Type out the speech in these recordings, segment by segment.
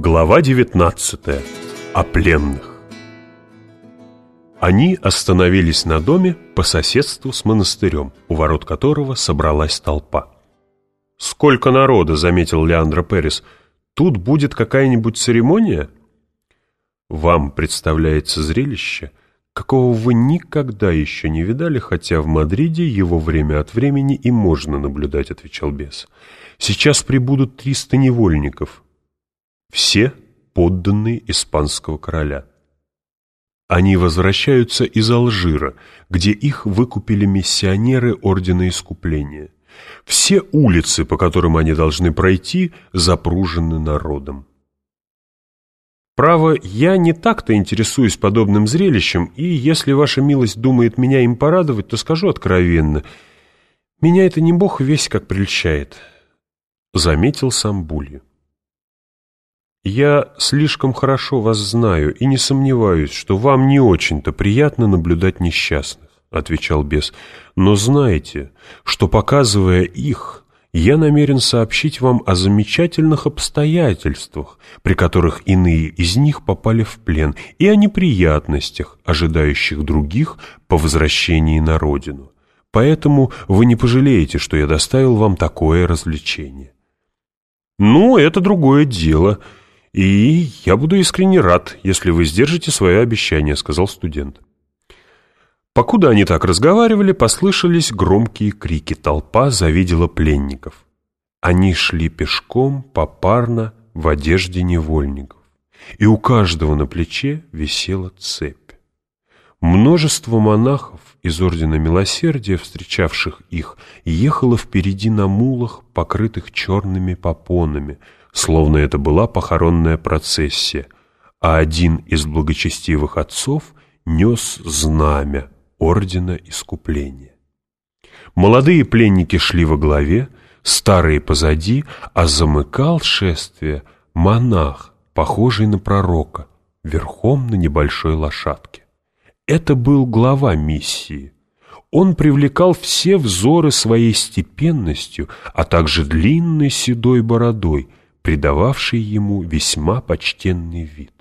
Глава 19. О пленных. Они остановились на доме по соседству с монастырем, у ворот которого собралась толпа. «Сколько народа!» — заметил Леандро Перес. «Тут будет какая-нибудь церемония?» «Вам представляется зрелище, какого вы никогда еще не видали, хотя в Мадриде его время от времени и можно наблюдать», — отвечал бес. «Сейчас прибудут триста невольников, все подданные испанского короля. Они возвращаются из Алжира, где их выкупили миссионеры Ордена Искупления. Все улицы, по которым они должны пройти, запружены народом. Право, я не так-то интересуюсь подобным зрелищем, и если ваша милость думает меня им порадовать, то скажу откровенно, меня это не бог весь как прельщает, — заметил сам Булью. «Я слишком хорошо вас знаю и не сомневаюсь, что вам не очень-то приятно наблюдать несчастных», — отвечал бес. «Но знайте, что, показывая их, я намерен сообщить вам о замечательных обстоятельствах, при которых иные из них попали в плен, и о неприятностях, ожидающих других по возвращении на родину. Поэтому вы не пожалеете, что я доставил вам такое развлечение». «Ну, это другое дело», «И я буду искренне рад, если вы сдержите свое обещание», — сказал студент. Покуда они так разговаривали, послышались громкие крики. Толпа завидела пленников. Они шли пешком, попарно, в одежде невольников. И у каждого на плече висела цепь. Множество монахов из Ордена Милосердия, встречавших их, ехало впереди на мулах, покрытых черными попонами — словно это была похоронная процессия, а один из благочестивых отцов нес знамя Ордена Искупления. Молодые пленники шли во главе, старые позади, а замыкал шествие монах, похожий на пророка, верхом на небольшой лошадке. Это был глава миссии. Он привлекал все взоры своей степенностью, а также длинной седой бородой, придававший ему весьма почтенный вид.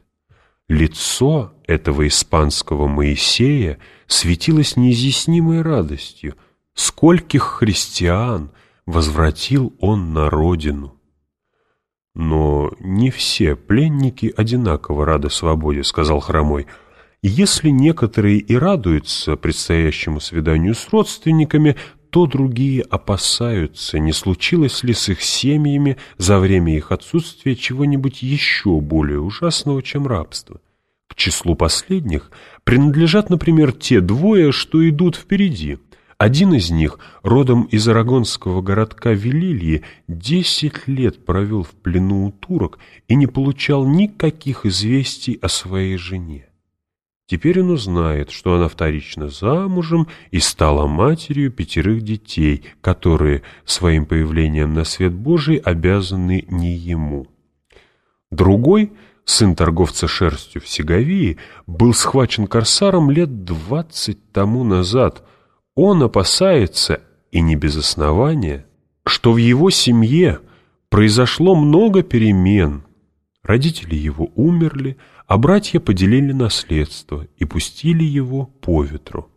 Лицо этого испанского Моисея светилось неизъяснимой радостью. Скольких христиан возвратил он на родину! «Но не все пленники одинаково рады свободе», — сказал Хромой. «Если некоторые и радуются предстоящему свиданию с родственниками, то другие опасаются, не случилось ли с их семьями за время их отсутствия чего-нибудь еще более ужасного, чем рабство. К числу последних принадлежат, например, те двое, что идут впереди. Один из них, родом из арагонского городка Велильи, десять лет провел в плену у турок и не получал никаких известий о своей жене. Теперь он узнает, что она вторично замужем и стала матерью пятерых детей, которые своим появлением на свет Божий обязаны не ему. Другой, сын торговца шерстью в Сеговии, был схвачен корсаром лет двадцать тому назад. Он опасается, и не без основания, что в его семье произошло много перемен. Родители его умерли, а братья поделили наследство и пустили его по ветру.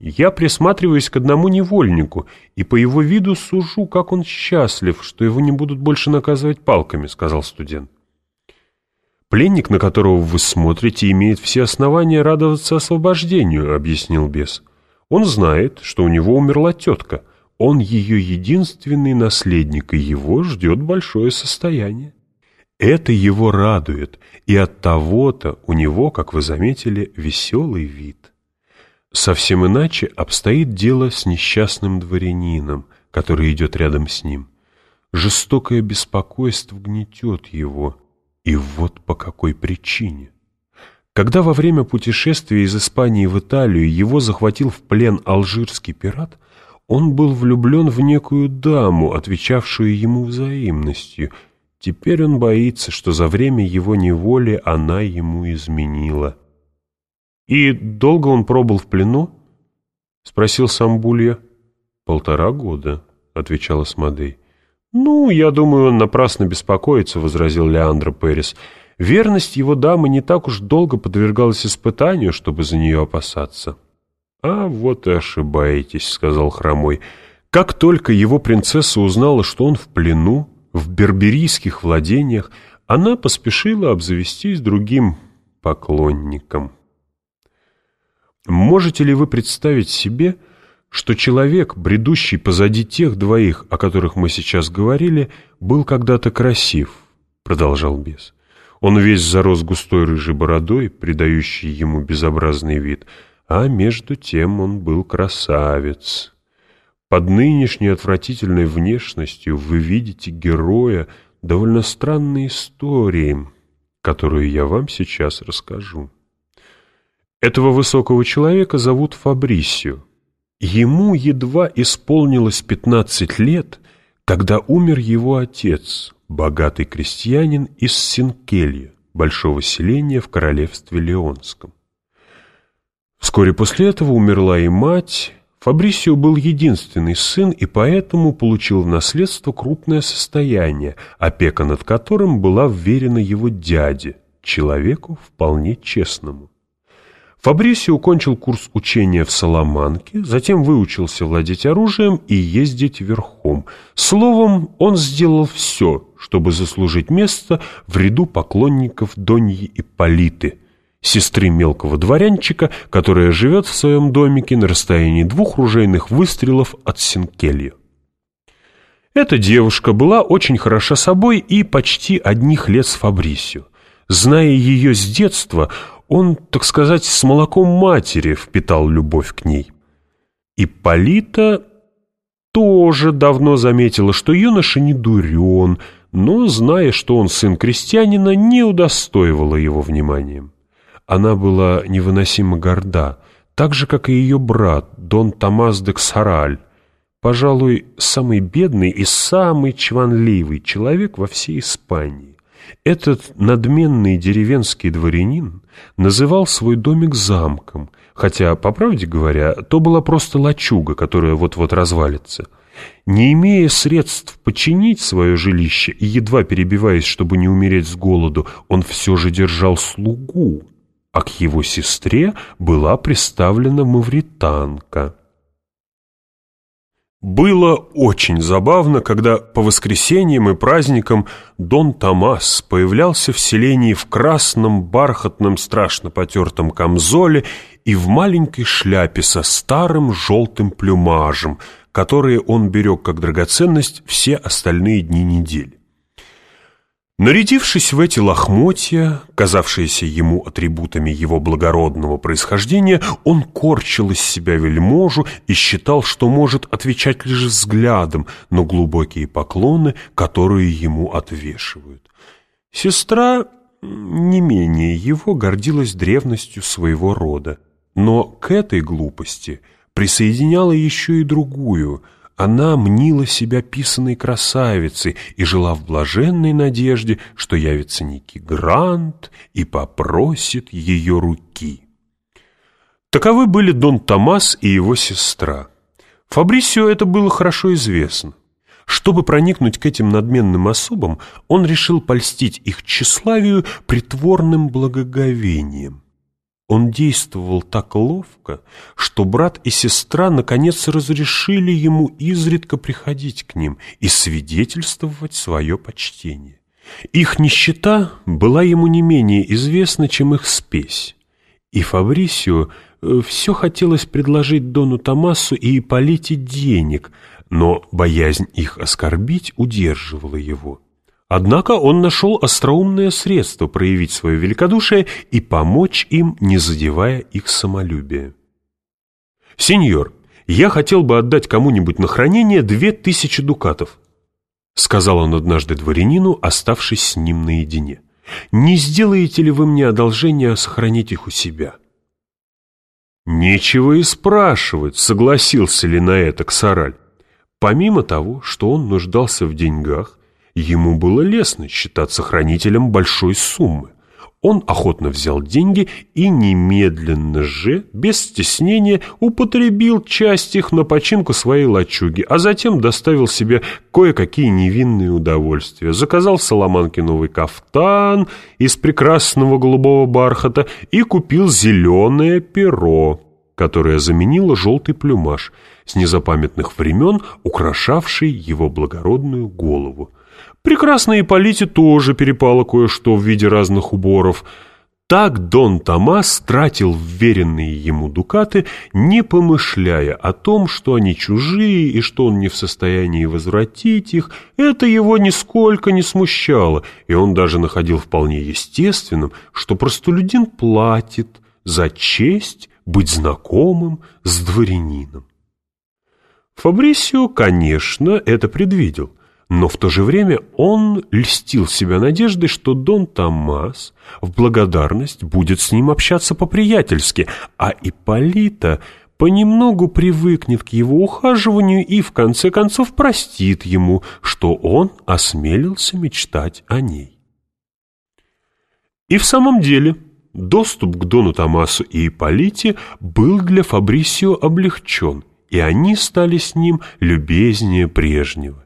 Я присматриваюсь к одному невольнику и по его виду сужу, как он счастлив, что его не будут больше наказывать палками, сказал студент. Пленник, на которого вы смотрите, имеет все основания радоваться освобождению, объяснил бес. Он знает, что у него умерла тетка. Он ее единственный наследник, и его ждет большое состояние. Это его радует, и от того-то у него, как вы заметили, веселый вид. Совсем иначе обстоит дело с несчастным дворянином, который идет рядом с ним. Жестокое беспокойство гнетет его, и вот по какой причине. Когда во время путешествия из Испании в Италию его захватил в плен алжирский пират, он был влюблен в некую даму, отвечавшую ему взаимностью – Теперь он боится, что за время его неволи она ему изменила. «И долго он пробыл в плену?» — спросил Самбулья. «Полтора года», — отвечала Смодей. «Ну, я думаю, он напрасно беспокоится», — возразил Леандро Перес. «Верность его дамы не так уж долго подвергалась испытанию, чтобы за нее опасаться». «А вот и ошибаетесь», — сказал Хромой. «Как только его принцесса узнала, что он в плену, в берберийских владениях, она поспешила обзавестись другим поклонником». Можете ли вы представить себе, что человек, бредущий позади тех двоих, о которых мы сейчас говорили, был когда-то красив, продолжал бес. Он весь зарос густой рыжей бородой, придающей ему безобразный вид, а между тем он был красавец. Под нынешней отвратительной внешностью вы видите героя довольно странной истории, которую я вам сейчас расскажу. Этого высокого человека зовут Фабрисио. Ему едва исполнилось 15 лет, когда умер его отец, богатый крестьянин из Синкелья, большого селения в королевстве Леонском. Вскоре после этого умерла и мать. Фабрисио был единственный сын и поэтому получил в наследство крупное состояние, опека над которым была вверена его дяде, человеку вполне честному. Фабрисио кончил курс учения в Саламанке, затем выучился владеть оружием и ездить верхом. Словом, он сделал все, чтобы заслужить место в ряду поклонников Доньи Ипполиты, сестры мелкого дворянчика, которая живет в своем домике на расстоянии двух ружейных выстрелов от Синкелья. Эта девушка была очень хороша собой и почти одних лет с Фабрисио. Зная ее с детства, он, так сказать, с молоком матери впитал любовь к ней. И Полита тоже давно заметила, что юноша не дурен, но, зная, что он сын крестьянина, не удостоивала его вниманием. Она была невыносимо горда, так же, как и ее брат, Дон Томас де Ксараль, пожалуй, самый бедный и самый чванливый человек во всей Испании. Этот надменный деревенский дворянин называл свой домик замком, хотя, по правде говоря, то была просто лачуга, которая вот-вот развалится. Не имея средств починить свое жилище и едва перебиваясь, чтобы не умереть с голоду, он все же держал слугу, а к его сестре была приставлена мавританка. Было очень забавно, когда по воскресеньям и праздникам Дон Томас появлялся в селении в красном бархатном страшно потертом камзоле и в маленькой шляпе со старым желтым плюмажем, которые он берег как драгоценность все остальные дни недели. Нарядившись в эти лохмотья, казавшиеся ему атрибутами его благородного происхождения, он корчил из себя вельможу и считал, что может отвечать лишь взглядом на глубокие поклоны, которые ему отвешивают. Сестра не менее его гордилась древностью своего рода, но к этой глупости присоединяла еще и другую – она мнила себя писаной красавицей и жила в блаженной надежде, что явится некий Грант и попросит ее руки. Таковы были Дон Томас и его сестра. Фабрисио это было хорошо известно. Чтобы проникнуть к этим надменным особам, он решил польстить их тщеславию притворным благоговением. Он действовал так ловко, что брат и сестра наконец разрешили ему изредка приходить к ним и свидетельствовать свое почтение. Их нищета была ему не менее известна, чем их спесь. И Фабрисио э, все хотелось предложить Дону Томасу и Ипполите денег, но боязнь их оскорбить удерживала его. Однако он нашел остроумное средство проявить свое великодушие и помочь им, не задевая их самолюбие. «Сеньор, я хотел бы отдать кому-нибудь на хранение две тысячи дукатов», сказал он однажды дворянину, оставшись с ним наедине. «Не сделаете ли вы мне одолжение сохранить их у себя?» Нечего и спрашивать, согласился ли на это Ксараль. Помимо того, что он нуждался в деньгах, Ему было лестно считаться хранителем большой суммы. Он охотно взял деньги и немедленно же, без стеснения, употребил часть их на починку своей лачуги, а затем доставил себе кое-какие невинные удовольствия. Заказал в Соломанке новый кафтан из прекрасного голубого бархата и купил зеленое перо, которое заменило желтый плюмаж, с незапамятных времен украшавший его благородную голову. Прекрасной Ипполите тоже перепало кое-что в виде разных уборов. Так Дон Томас тратил вверенные ему дукаты, не помышляя о том, что они чужие и что он не в состоянии возвратить их. Это его нисколько не смущало, и он даже находил вполне естественным, что простолюдин платит за честь быть знакомым с дворянином. Фабрисио, конечно, это предвидел – но в то же время он льстил себя надеждой, что Дон Томас в благодарность будет с ним общаться по-приятельски, а Ипполита понемногу привыкнет к его ухаживанию и в конце концов простит ему, что он осмелился мечтать о ней. И в самом деле доступ к Дону Томасу и Ипполите был для Фабрисио облегчен, и они стали с ним любезнее прежнего.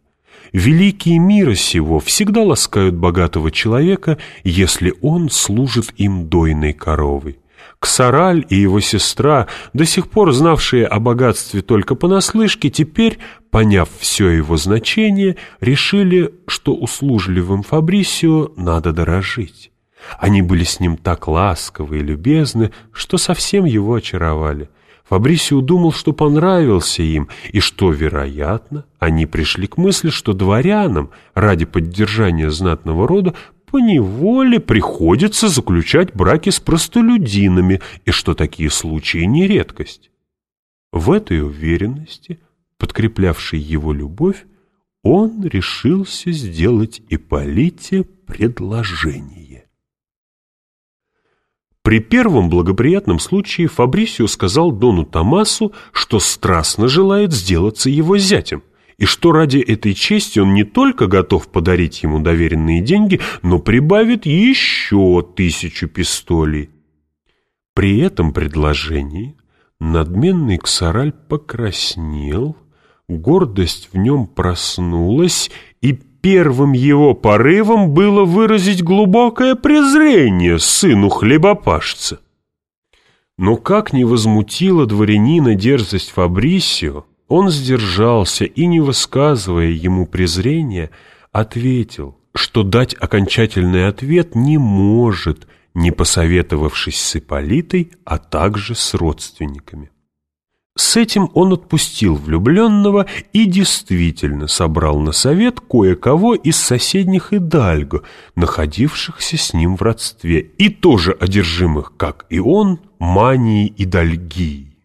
Великие мира сего всегда ласкают богатого человека, если он служит им дойной коровой. Ксараль и его сестра, до сих пор знавшие о богатстве только понаслышке, теперь, поняв все его значение, решили, что услужливым Фабрисио надо дорожить. Они были с ним так ласковы и любезны, что совсем его очаровали. Фабрисио думал, что понравился им, и что, вероятно, они пришли к мысли, что дворянам ради поддержания знатного рода поневоле приходится заключать браки с простолюдинами, и что такие случаи не редкость. В этой уверенности, подкреплявшей его любовь, он решился сделать Ипполите предложение. При первом благоприятном случае Фабрисио сказал Дону Томасу, что страстно желает сделаться его зятем, и что ради этой чести он не только готов подарить ему доверенные деньги, но прибавит еще тысячу пистолей. При этом предложении надменный Ксараль покраснел, гордость в нем проснулась, и Первым его порывом было выразить глубокое презрение сыну хлебопашца. Но как не возмутила дворянина дерзость Фабрисио, он сдержался и, не высказывая ему презрения, ответил, что дать окончательный ответ не может, не посоветовавшись с Ипполитой, а также с родственниками. С этим он отпустил влюбленного и действительно собрал на совет кое-кого из соседних Идальго, находившихся с ним в родстве, и тоже одержимых, как и он, манией идальгии.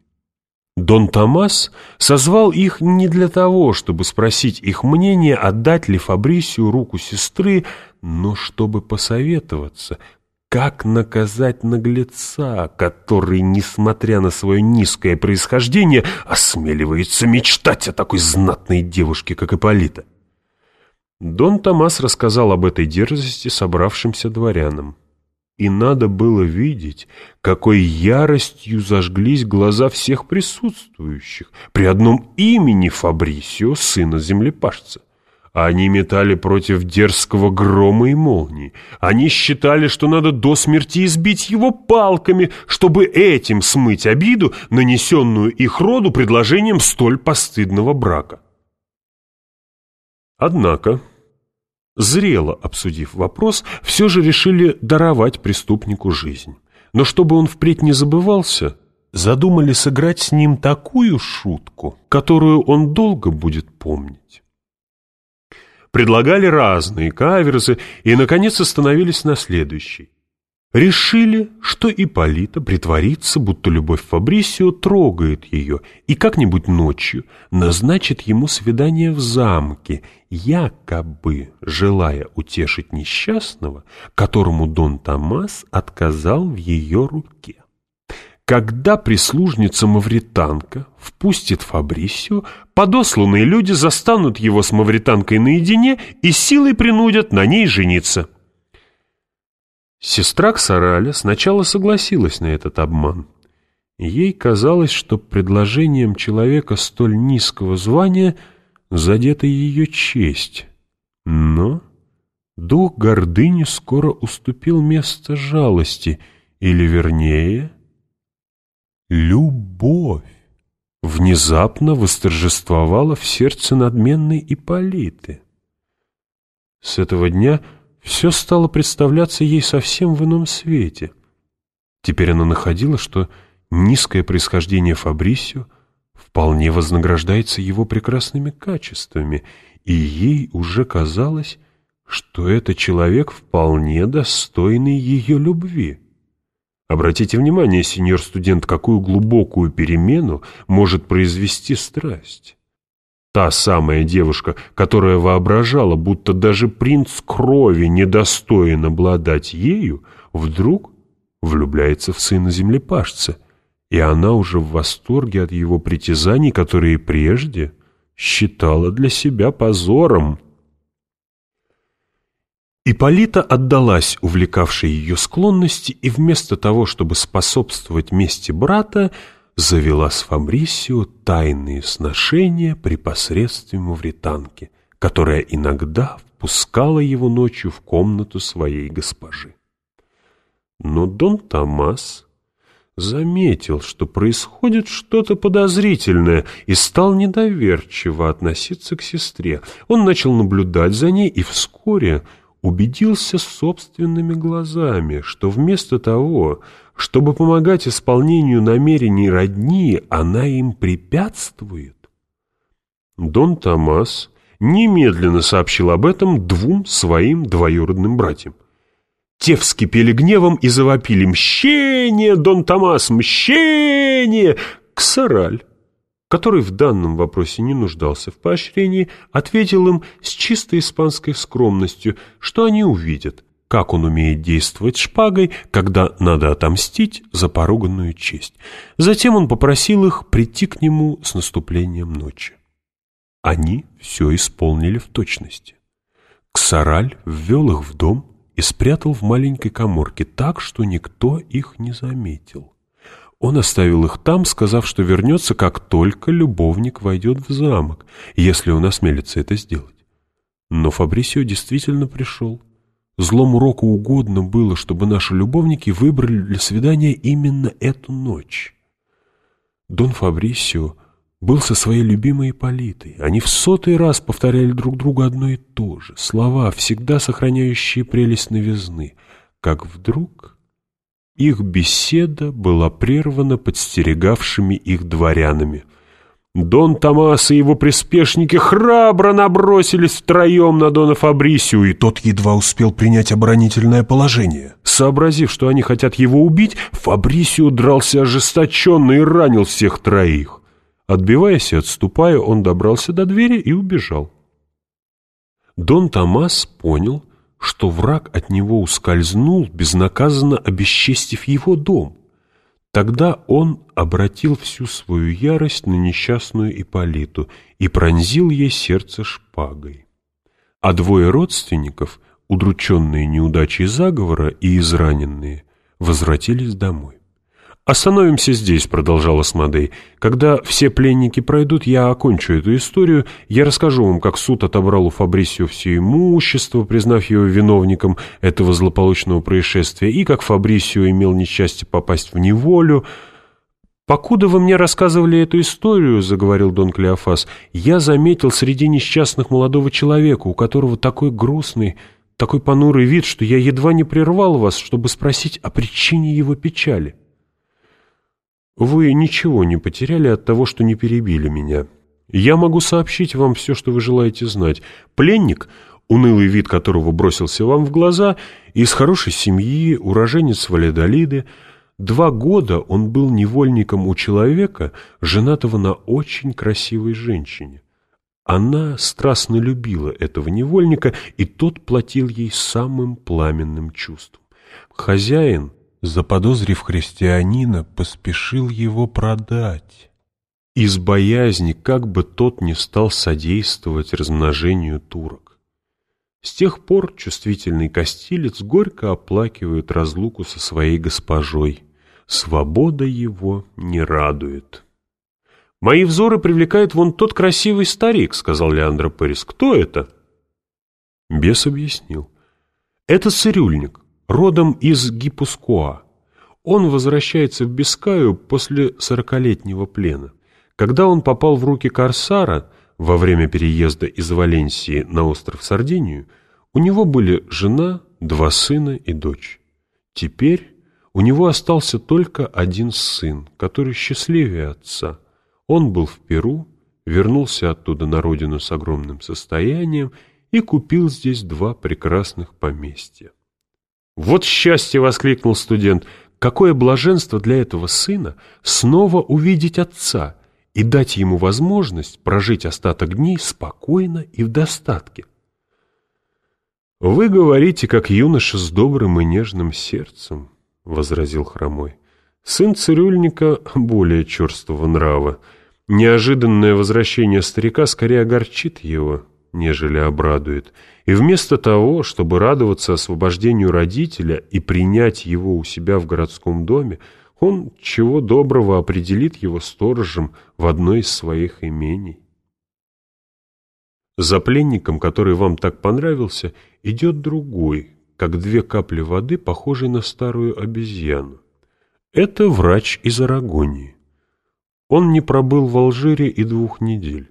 Дон Томас созвал их не для того, чтобы спросить их мнение, отдать ли Фабрисию руку сестры, но чтобы посоветоваться, как наказать наглеца, который, несмотря на свое низкое происхождение, осмеливается мечтать о такой знатной девушке, как Ипполита? Дон Томас рассказал об этой дерзости собравшимся дворянам. И надо было видеть, какой яростью зажглись глаза всех присутствующих при одном имени Фабрисио, сына землепашца. Они метали против дерзкого грома и молнии. Они считали, что надо до смерти избить его палками, чтобы этим смыть обиду, нанесенную их роду предложением столь постыдного брака. Однако, зрело обсудив вопрос, все же решили даровать преступнику жизнь. Но чтобы он впредь не забывался, задумали сыграть с ним такую шутку, которую он долго будет помнить предлагали разные каверзы и, наконец, остановились на следующей. Решили, что Ипполита притворится, будто любовь Фабрисио трогает ее, и как-нибудь ночью назначит ему свидание в замке, якобы желая утешить несчастного, которому Дон Томас отказал в ее руке. Когда прислужница-мавританка впустит Фабрисио, подосланные люди застанут его с мавританкой наедине и силой принудят на ней жениться. Сестра Ксараля сначала согласилась на этот обман. Ей казалось, что предложением человека столь низкого звания задета ее честь. Но дух гордыни скоро уступил место жалости, или, вернее, любовь внезапно восторжествовала в сердце надменной Ипполиты. С этого дня все стало представляться ей совсем в ином свете. Теперь она находила, что низкое происхождение Фабрисио вполне вознаграждается его прекрасными качествами, и ей уже казалось, что это человек вполне достойный ее любви. Обратите внимание, сеньор студент, какую глубокую перемену может произвести страсть. Та самая девушка, которая воображала, будто даже принц крови недостоин обладать ею, вдруг влюбляется в сына землепашца, и она уже в восторге от его притязаний, которые прежде считала для себя позором. Иполита отдалась увлекавшей ее склонности и вместо того, чтобы способствовать мести брата, завела с Фабрисио тайные сношения при посредстве мавританки, которая иногда впускала его ночью в комнату своей госпожи. Но Дон Томас заметил, что происходит что-то подозрительное и стал недоверчиво относиться к сестре. Он начал наблюдать за ней и вскоре убедился собственными глазами, что вместо того, чтобы помогать исполнению намерений родни, она им препятствует. Дон Томас немедленно сообщил об этом двум своим двоюродным братьям. Те вскипели гневом и завопили «Мщение, Дон Томас, мщение!» Ксараль который в данном вопросе не нуждался в поощрении, ответил им с чисто испанской скромностью, что они увидят, как он умеет действовать шпагой, когда надо отомстить за поруганную честь. Затем он попросил их прийти к нему с наступлением ночи. Они все исполнили в точности. Ксараль ввел их в дом и спрятал в маленькой коморке так, что никто их не заметил. Он оставил их там, сказав, что вернется, как только любовник войдет в замок, если он осмелится это сделать. Но Фабрисио действительно пришел. Злому року угодно было, чтобы наши любовники выбрали для свидания именно эту ночь. Дон Фабрисио был со своей любимой Политой. Они в сотый раз повторяли друг другу одно и то же, слова, всегда сохраняющие прелесть новизны. Как вдруг их беседа была прервана подстерегавшими их дворянами. Дон Томас и его приспешники храбро набросились втроем на Дона Фабрисио, и тот едва успел принять оборонительное положение. Сообразив, что они хотят его убить, Фабрисио дрался ожесточенно и ранил всех троих. Отбиваясь и отступая, он добрался до двери и убежал. Дон Томас понял, что враг от него ускользнул, безнаказанно обесчестив его дом. Тогда он обратил всю свою ярость на несчастную Иполиту и пронзил ей сердце шпагой. А двое родственников, удрученные неудачей заговора и израненные, возвратились домой. «Остановимся здесь», — продолжал Асмодей. «Когда все пленники пройдут, я окончу эту историю. Я расскажу вам, как суд отобрал у Фабрисио все имущество, признав его виновником этого злополучного происшествия, и как Фабрисио имел несчастье попасть в неволю». «Покуда вы мне рассказывали эту историю, — заговорил Дон Клеофас, — я заметил среди несчастных молодого человека, у которого такой грустный, такой понурый вид, что я едва не прервал вас, чтобы спросить о причине его печали». Вы ничего не потеряли от того, что не перебили меня. Я могу сообщить вам все, что вы желаете знать. Пленник, унылый вид которого бросился вам в глаза, из хорошей семьи, уроженец Валедолиды, Два года он был невольником у человека, женатого на очень красивой женщине. Она страстно любила этого невольника, и тот платил ей самым пламенным чувством. Хозяин заподозрив христианина, поспешил его продать. Из боязни, как бы тот не стал содействовать размножению турок. С тех пор чувствительный костилец горько оплакивает разлуку со своей госпожой. Свобода его не радует. «Мои взоры привлекает вон тот красивый старик», — сказал Леандро Перес. «Кто это?» Бес объяснил. «Это цирюльник, родом из Гипускоа. Он возвращается в Бискаю после сорокалетнего плена. Когда он попал в руки Корсара во время переезда из Валенсии на остров Сардинию, у него были жена, два сына и дочь. Теперь у него остался только один сын, который счастливее отца. Он был в Перу, вернулся оттуда на родину с огромным состоянием и купил здесь два прекрасных поместья. «Вот счастье!» — воскликнул студент. «Какое блаженство для этого сына снова увидеть отца и дать ему возможность прожить остаток дней спокойно и в достатке!» «Вы говорите, как юноша с добрым и нежным сердцем», — возразил Хромой. «Сын цирюльника более черствого нрава. Неожиданное возвращение старика скорее огорчит его, нежели обрадует, и вместо того, чтобы радоваться освобождению родителя и принять его у себя в городском доме, он чего доброго определит его сторожем в одно из своих имений. За пленником, который вам так понравился, идет другой, как две капли воды, похожий на старую обезьяну. Это врач из Арагонии. Он не пробыл в Алжире и двух недель.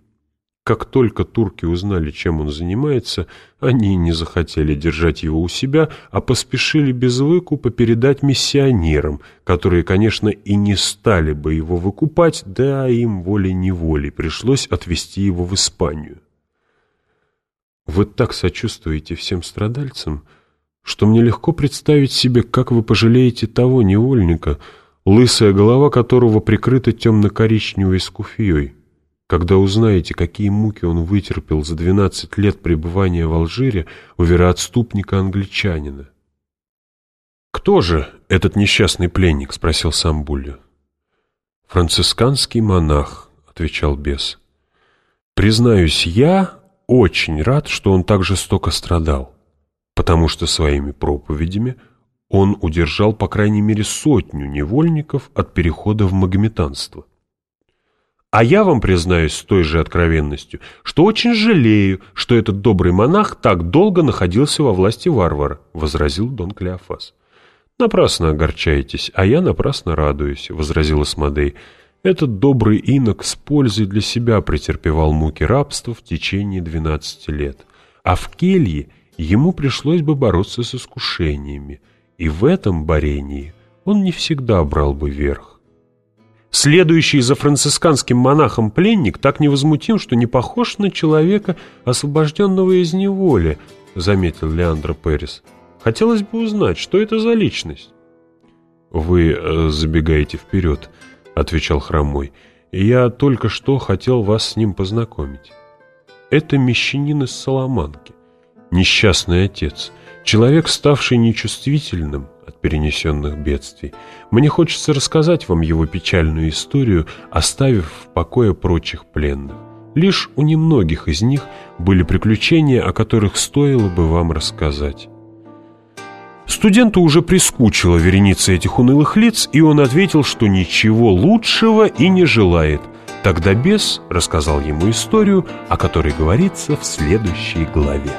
Как только турки узнали, чем он занимается, они не захотели держать его у себя, а поспешили без выкупа передать миссионерам, которые, конечно, и не стали бы его выкупать, да им волей-неволей пришлось отвезти его в Испанию. Вы так сочувствуете всем страдальцам, что мне легко представить себе, как вы пожалеете того невольника, лысая голова которого прикрыта темно-коричневой скуфьей. Когда узнаете, какие муки он вытерпел за двенадцать лет пребывания в Алжире у вероотступника-англичанина. «Кто же этот несчастный пленник?» — спросил сам. «Францисканский монах», — отвечал бес. «Признаюсь, я очень рад, что он так жестоко страдал, потому что своими проповедями он удержал по крайней мере сотню невольников от перехода в магометанство. А я вам признаюсь с той же откровенностью, что очень жалею, что этот добрый монах так долго находился во власти варвара, — возразил Дон Клеофас. Напрасно огорчаетесь, а я напрасно радуюсь, — возразил Асмодей. Этот добрый инок с пользой для себя претерпевал муки рабства в течение двенадцати лет, а в келье ему пришлось бы бороться с искушениями, и в этом борении он не всегда брал бы верх. Следующий за францисканским монахом пленник так невозмутим, что не похож на человека, освобожденного из неволи, заметил Леандро Перес. Хотелось бы узнать, что это за личность. Вы э, забегаете вперед, отвечал Хромой. Я только что хотел вас с ним познакомить. Это мещанин из Соломанки, несчастный отец, человек, ставший нечувствительным, от перенесенных бедствий. Мне хочется рассказать вам его печальную историю, оставив в покое прочих пленных. Лишь у немногих из них были приключения, о которых стоило бы вам рассказать. Студенту уже прискучила вереница этих унылых лиц, и он ответил, что ничего лучшего и не желает. Тогда бес рассказал ему историю, о которой говорится в следующей главе.